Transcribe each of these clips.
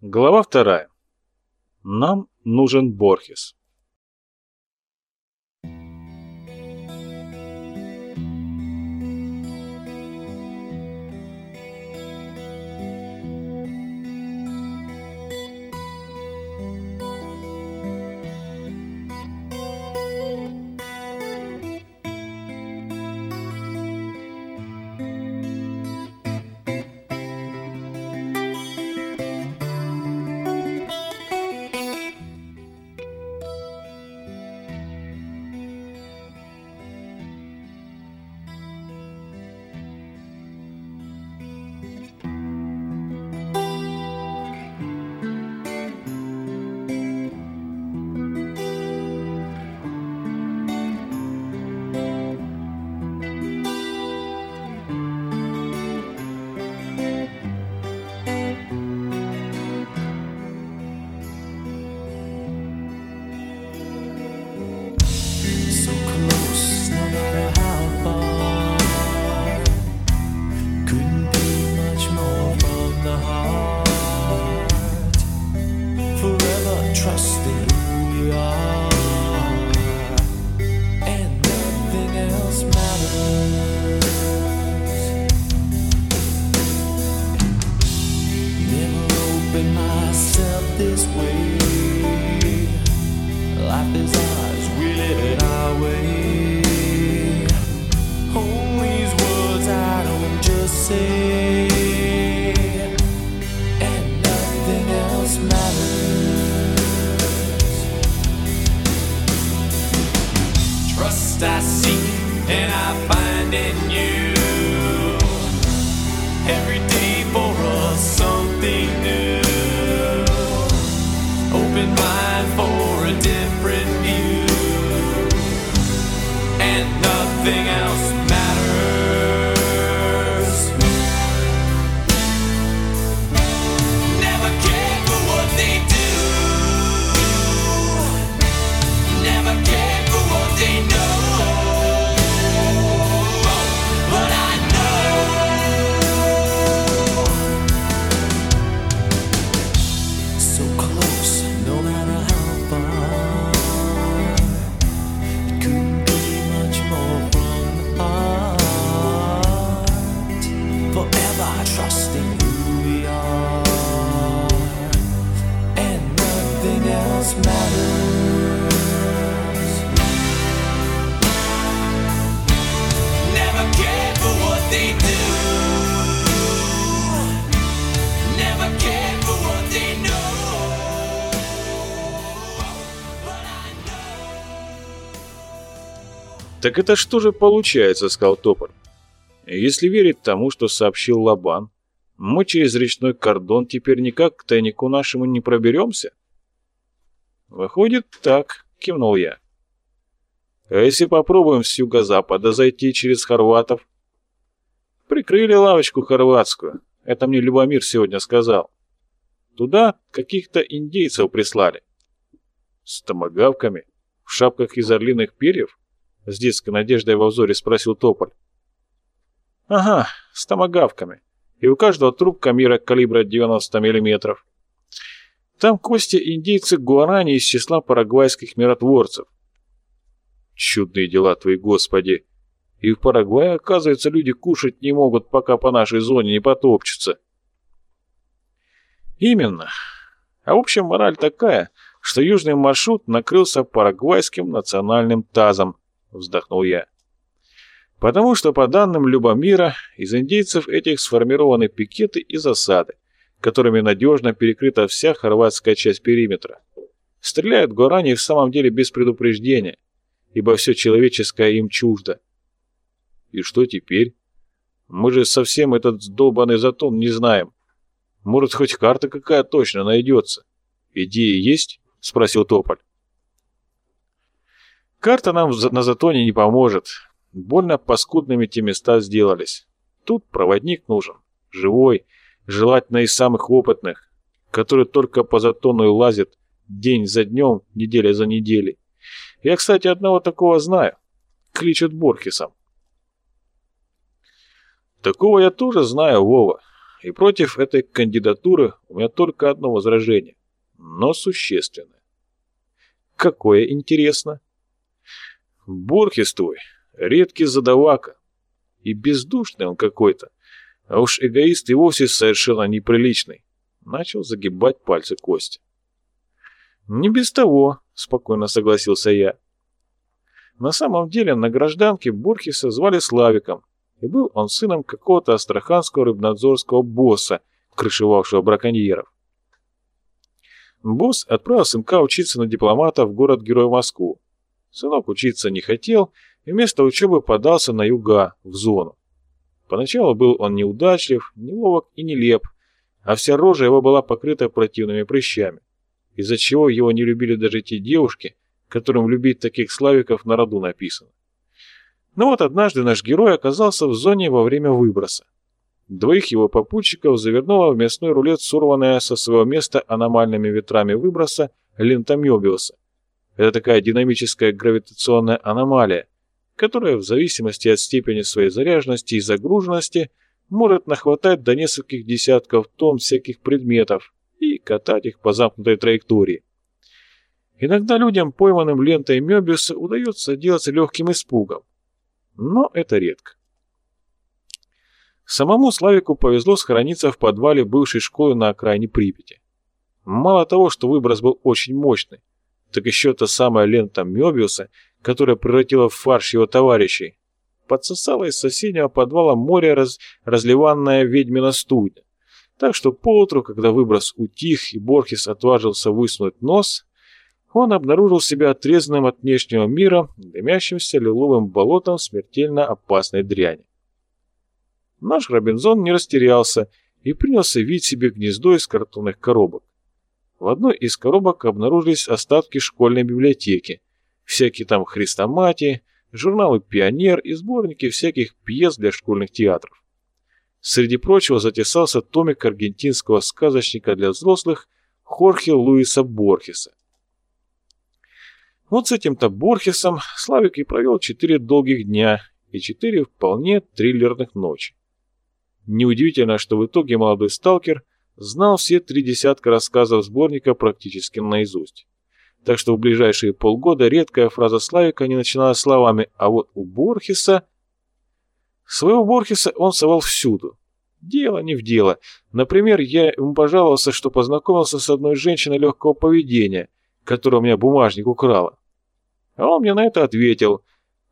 Глава вторая. Нам нужен Борхес. Так это что же получается, сказал Тополь. Если верить тому, что сообщил Лабан, мы через речной кордон теперь никак к тайнику нашему не проберемся? Выходит так, кивнул я. А если попробуем с юго-запада зайти через хорватов? Прикрыли лавочку хорватскую. Это мне Любомир сегодня сказал. Туда каких-то индейцев прислали. С томогавками? В шапках из орлиных перьев? С детской надеждой во взоре спросил Тополь. Ага, с томогавками. И у каждого трубка мира калибра 90 мм. Там кости индейцы Гуарани из числа парагвайских миротворцев. Чудные дела твои, господи. И в Парагвае, оказывается, люди кушать не могут, пока по нашей зоне не потопчутся. Именно. А в общем, мораль такая, что южный маршрут накрылся парагвайским национальным тазом, вздохнул я. Потому что, по данным Любомира, из индейцев этих сформированы пикеты и засады, которыми надежно перекрыта вся хорватская часть периметра. Стреляют гуарани в самом деле без предупреждения, ибо все человеческое им чуждо. И что теперь? Мы же совсем этот долбанный затон не знаем. Может, хоть карта какая точно найдется? Идеи есть? Спросил Тополь. Карта нам на затоне не поможет. Больно паскудными те места сделались. Тут проводник нужен. Живой, желательно из самых опытных, который только по затону и лазит день за днем, неделя за неделей. Я, кстати, одного такого знаю. Кличут Борхесом. Такого я тоже знаю, Вова. и против этой кандидатуры у меня только одно возражение, но существенное. Какое интересно? Борхес твой, редкий задавака, и бездушный он какой-то, а уж эгоист и вовсе совершенно неприличный. Начал загибать пальцы Костя. «Не без того», — спокойно согласился я. На самом деле на гражданке Борхеса звали Славиком, и был он сыном какого-то астраханского рыбнадзорского босса, крышевавшего браконьеров. Босс отправил сынка учиться на дипломата в город-герой Москву. Сынок учиться не хотел и вместо учебы подался на юга, в зону. Поначалу был он неудачлив, неловок и нелеп, а вся рожа его была покрыта противными прыщами, из-за чего его не любили даже те девушки, которым любить таких славиков на роду написано. Но вот однажды наш герой оказался в зоне во время выброса. Двоих его попутчиков завернула в мясной рулет сорванная со своего места аномальными ветрами выброса лента Мёбиуса. Это такая динамическая гравитационная аномалия, которая в зависимости от степени своей заряженности и загруженности может нахватать до нескольких десятков тонн всяких предметов и катать их по замкнутой траектории. Иногда людям, пойманным лентой Мёбиуса, удается делаться легким испугом, но это редко. Самому Славику повезло схорониться в подвале бывшей школы на окраине Припяти. Мало того, что выброс был очень мощный, так еще та самая лента Мёбиуса, которая превратила в фарш его товарищей, подсосала из соседнего подвала море раз, разливанное ведьмина студня. Так что поутру, когда выброс утих и Борхес отважился высунуть нос, он обнаружил себя отрезанным от внешнего мира, дымящимся лиловым болотом смертельно опасной дряни. Наш Робинзон не растерялся и принялся видеть себе гнездо из картонных коробок. В одной из коробок обнаружились остатки школьной библиотеки, всякие там хрестоматии, журналы «Пионер» и сборники всяких пьес для школьных театров. Среди прочего затесался томик аргентинского сказочника для взрослых Хорхе Луиса Борхеса. Вот с этим-то Борхесом Славик и провел четыре долгих дня и четыре вполне триллерных ночи. Неудивительно, что в итоге молодой сталкер знал все три десятка рассказов сборника практически наизусть. Так что в ближайшие полгода редкая фраза Славика не начиналась словами «а вот у Борхеса...» Своего Борхеса он совал всюду. Дело не в дело. Например, я ему пожаловался, что познакомился с одной женщиной легкого поведения, которая у меня бумажник украла. А он мне на это ответил.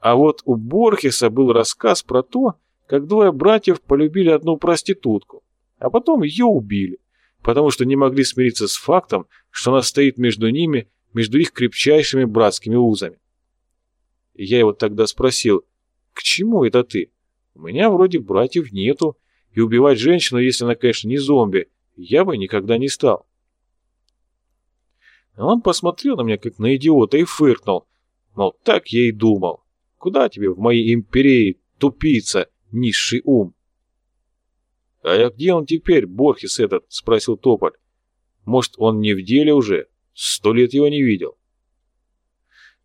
А вот у Борхеса был рассказ про то, как двое братьев полюбили одну проститутку, а потом ее убили, потому что не могли смириться с фактом, что она стоит между ними, между их крепчайшими братскими узами. И я его тогда спросил, к чему это ты? У меня вроде братьев нету, и убивать женщину, если она, конечно, не зомби, я бы никогда не стал. Он посмотрел на меня, как на идиота, и фыркнул. Мол, так я и думал. Куда тебе в моей империи, тупица? низший ум. «А где он теперь, Борхес этот?» — спросил Тополь. «Может, он не в деле уже? Сто лет его не видел».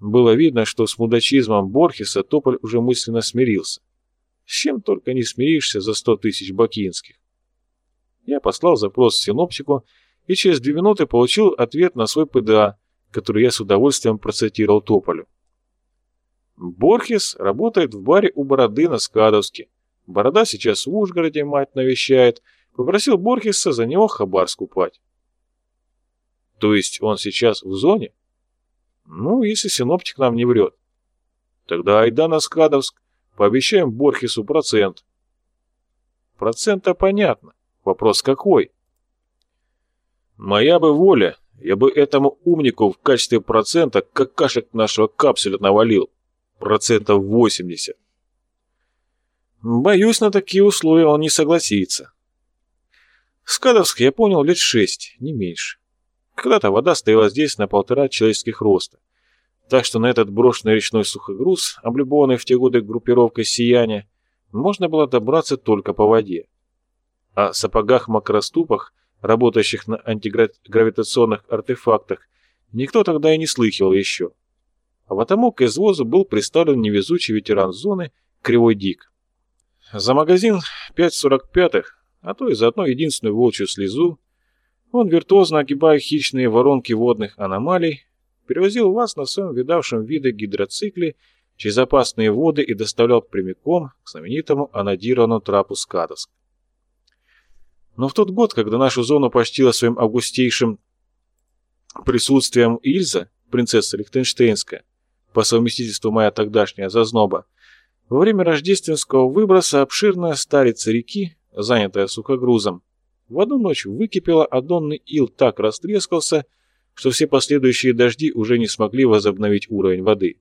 Было видно, что с мудачизмом Борхеса Тополь уже мысленно смирился. С чем только не смиришься за сто тысяч бакинских. Я послал запрос синоптику и через две минуты получил ответ на свой ПДА, который я с удовольствием процитировал Тополю. Борхес работает в баре у Бороды на Скадовске. Борода сейчас в Ужгороде мать навещает. Попросил Борхеса за него хабар скупать. То есть он сейчас в зоне? Ну, если синоптик нам не врет. Тогда айда на Скадовск. Пообещаем Борхесу процент. Процент-то понятно. Вопрос какой? Моя бы воля, я бы этому умнику в качестве процента какашек нашего капсуля навалил процентов 80. Боюсь, на такие условия он не согласится. Скадовск я понял лет шесть, не меньше. Когда-то вода стояла здесь на полтора человеческих роста. Так что на этот брошенный речной сухогруз, облюбованный в те годы группировкой «Сияние», можно было добраться только по воде. О сапогах-макроступах, работающих на антигравитационных артефактах, никто тогда и не слыхивал еще а потому к извозу был представлен невезучий ветеран зоны Кривой Дик. За магазин 5.45 а то и заодно единственную волчью слезу, он, виртуозно огибая хищные воронки водных аномалий, перевозил вас на своем видавшем виды гидроцикле через опасные воды и доставлял прямиком к знаменитому анодированному трапу Скадовск. Но в тот год, когда нашу зону почтила своим августейшим присутствием Ильза, принцесса Лихтенштейнская, по совместительству моя тогдашняя зазноба, во время рождественского выброса обширная старица реки, занятая сухогрузом, в одну ночь выкипела, а донный ил так растрескался, что все последующие дожди уже не смогли возобновить уровень воды.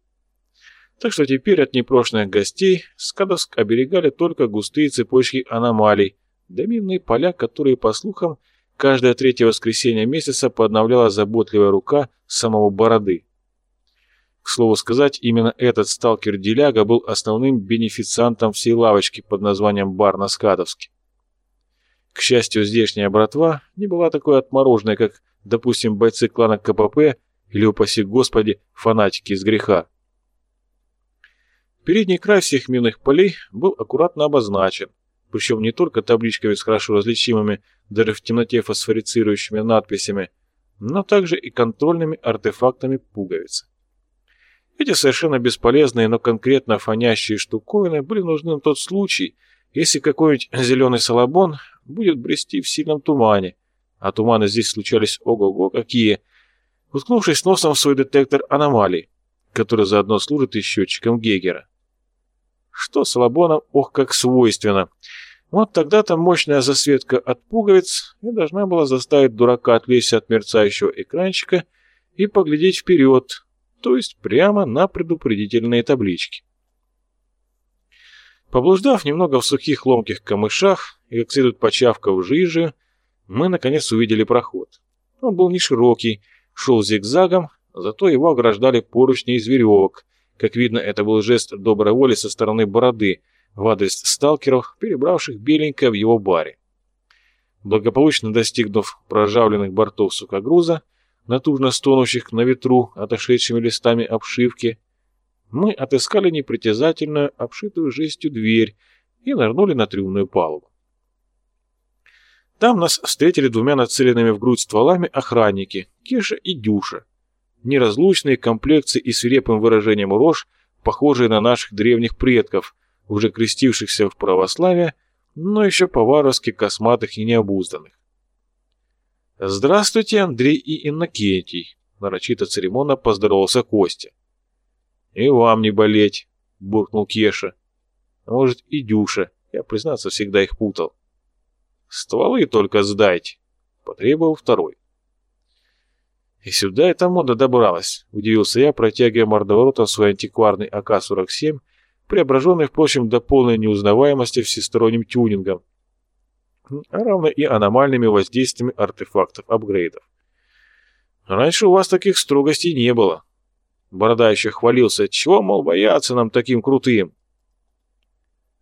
Так что теперь от непрошенных гостей Скадовск оберегали только густые цепочки аномалий, доминные поля, которые, по слухам, каждое третье воскресенье месяца подновляла заботливая рука самого Бороды. К слову сказать, именно этот сталкер-деляга был основным бенефициантом всей лавочки под названием «Бар на Скадовске». К счастью, здешняя братва не была такой отмороженной, как, допустим, бойцы клана КПП или, упаси господи, фанатики из греха. Передний край всех минных полей был аккуратно обозначен, причем не только табличками с хорошо различимыми, даже в темноте фосфорицирующими надписями, но также и контрольными артефактами пуговицы. Эти совершенно бесполезные, но конкретно фонящие штуковины были нужны на тот случай, если какой-нибудь зеленый салабон будет брести в сильном тумане, а туманы здесь случались ого-го какие, уткнувшись носом в свой детектор аномалий, который заодно служит и счетчиком Гегера. Что салабонам, ох, как свойственно. Вот тогда-то мощная засветка от пуговиц и должна была заставить дурака отвлечься от мерцающего экранчика и поглядеть вперед, то есть прямо на предупредительные таблички. Поблуждав немного в сухих ломких камышах и как следует почавкав жижи, мы наконец увидели проход. Он был не широкий, шел зигзагом, зато его ограждали поручни из веревок. Как видно, это был жест доброй воли со стороны бороды в адрес сталкеров, перебравших беленькое в его баре. Благополучно достигнув прожавленных бортов сукогруза, натужно стонущих на ветру отошедшими листами обшивки, мы отыскали непритязательную, обшитую жестью дверь и нырнули на трюмную палубу. Там нас встретили двумя нацеленными в грудь стволами охранники, Кеша и Дюша. Неразлучные комплекции и свирепым выражением рож, похожие на наших древних предков, уже крестившихся в православие, но еще по-варварски косматых и необузданных. «Здравствуйте, Андрей и Иннокентий!» — нарочито церемонно поздоровался Костя. «И вам не болеть!» — буркнул Кеша. А может, и Дюша, я, признаться, всегда их путал. «Стволы только сдайте!» — потребовал второй. «И сюда эта мода добралась», — удивился я, протягивая мордоворотом свой антикварный АК-47, преображенный, впрочем, до полной неузнаваемости всесторонним тюнингом, а равно и аномальными воздействиями артефактов апгрейдов. Раньше у вас таких строгостей не было. Борода еще хвалился, чего, мол, бояться нам таким крутым.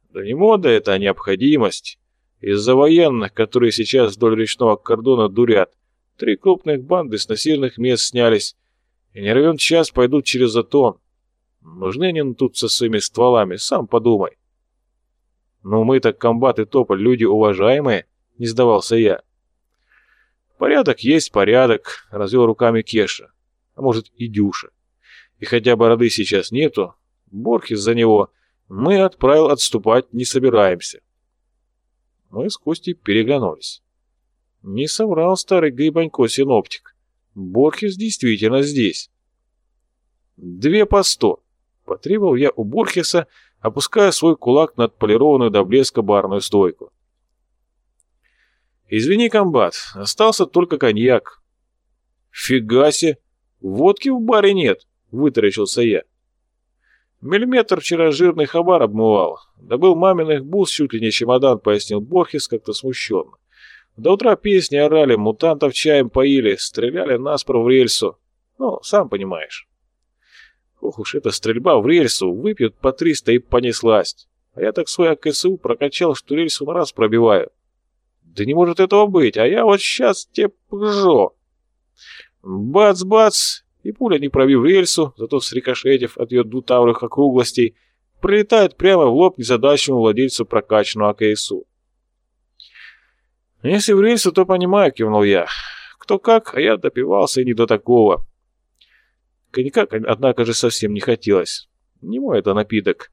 Да не мода это, а необходимость. Из-за военных, которые сейчас вдоль речного кордона дурят, три крупных банды с насильных мест снялись, и не равен час пойдут через Затон. Нужны они тут со своими стволами, сам подумай. «Ну мы-то комбат и тополь люди уважаемые», — не сдавался я. «Порядок есть порядок», — развел руками Кеша. «А может, и Дюша. И хотя бороды сейчас нету, Борхес за него мы отправил отступать не собираемся». Мы с Костей переглянулись. Не соврал старый Грибанько-синоптик. Борхес действительно здесь. «Две по сто», — потребовал я у Борхеса, — опуская свой кулак над полированную до блеска барную стойку. «Извини, комбат, остался только коньяк». «Фига себе! Водки в баре нет!» — вытаращился я. «Миллиметр вчера жирный хабар обмывал. Добыл маминых бус, чуть ли не чемодан», — пояснил Борхес как-то смущенно. «До утра песни орали, мутантов чаем поили, стреляли наспор в рельсу. Ну, сам понимаешь». Ох уж эта стрельба в рельсу, выпьют по 300 и понеслась. А я так свой АКСУ прокачал, что рельсу на раз пробиваю. Да не может этого быть, а я вот сейчас тебе пжо. Бац-бац, и пуля, не пробив рельсу, зато срикошетив от ее двутаврых округлостей, прилетает прямо в лоб незадачному владельцу прокачанного АКСУ. Если в рельсу, то понимаю, кивнул я. Кто как, а я допивался и не до такого. Коньяка, однако же, совсем не хотелось. Не мой это напиток.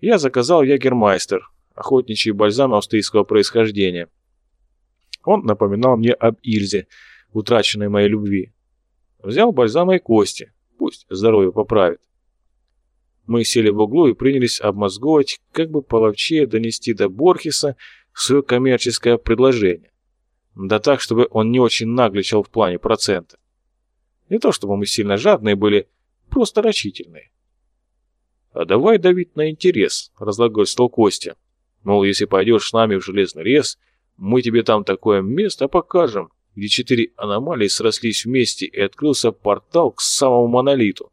Я заказал ягермайстер, охотничий бальзам австрийского происхождения. Он напоминал мне об Ильзе, утраченной моей любви. Взял бальзам и кости, пусть здоровье поправит. Мы сели в углу и принялись обмозговать, как бы половчее донести до Борхеса свое коммерческое предложение. Да так, чтобы он не очень нагличал в плане процента. Не то чтобы мы сильно жадные были, просто рачительные. «А давай давить на интерес», — разлагольствовал Костя. «Мол, если пойдешь с нами в железный лес, мы тебе там такое место покажем, где четыре аномалии срослись вместе и открылся портал к самому монолиту».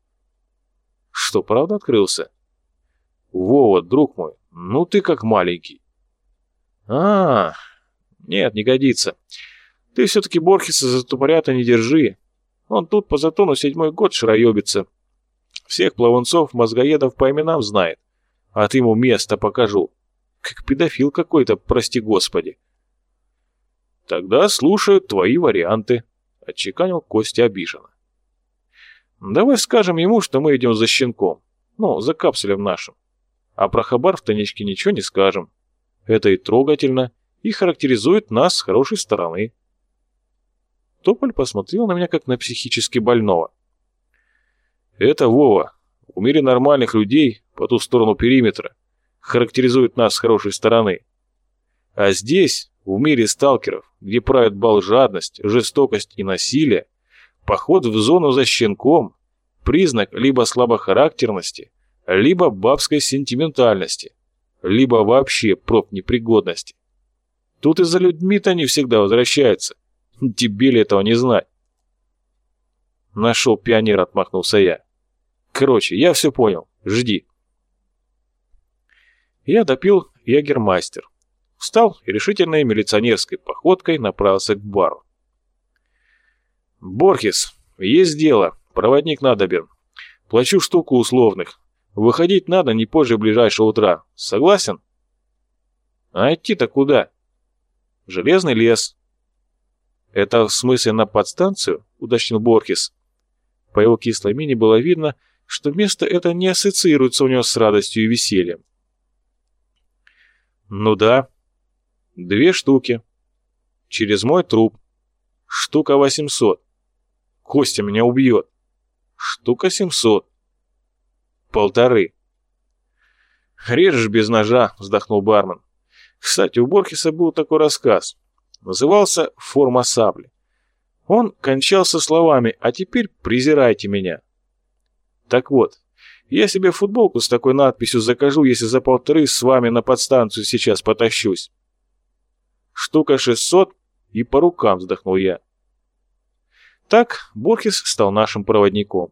«Что, правда открылся?» «Вова, друг мой, ну ты как маленький». «А, нет, не годится. Ты все-таки Борхеса за тупорята не держи. Он тут по затону седьмой год шароебится. Всех плавунцов-мозгоедов по именам знает. А ты ему место покажу. Как педофил какой-то, прости господи. Тогда слушаю твои варианты, отчеканил Костя обиженно. Давай скажем ему, что мы идем за щенком. Ну, за капсулем нашим. А про хабар в тоничке ничего не скажем. Это и трогательно, и характеризует нас с хорошей стороны. Тополь посмотрел на меня, как на психически больного. Это Вова. В мире нормальных людей, по ту сторону периметра, характеризует нас с хорошей стороны. А здесь, в мире сталкеров, где правит бал жадность, жестокость и насилие, поход в зону за щенком – признак либо слабохарактерности, либо бабской сентиментальности, либо вообще проб непригодности. Тут и за людьми-то не всегда возвращаются. Тебе ли этого не знать? Нашел пионер, отмахнулся я. Короче, я все понял. Жди. Я допил ягермастер. Встал и решительной милиционерской походкой направился к бару. «Борхес, есть дело. Проводник надобен. Плачу штуку условных. Выходить надо не позже ближайшего утра. Согласен?» «А идти-то куда?» «Железный лес». «Это в смысле на подстанцию?» — уточнил Борхес. По его кислой мине было видно, что место это не ассоциируется у него с радостью и весельем. «Ну да. Две штуки. Через мой труп. Штука 800. Костя меня убьет. Штука 700. Полторы. «Режешь без ножа», — вздохнул бармен. Кстати, у Борхеса был такой рассказ. Назывался «Форма сабли». Он кончался словами «А теперь презирайте меня». Так вот, я себе футболку с такой надписью закажу, если за полторы с вами на подстанцию сейчас потащусь. Штука 600 и по рукам вздохнул я. Так Борхес стал нашим проводником.